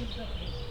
keep the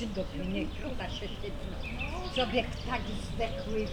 Czy do pieniędzy się. Człowiek tak zdechły,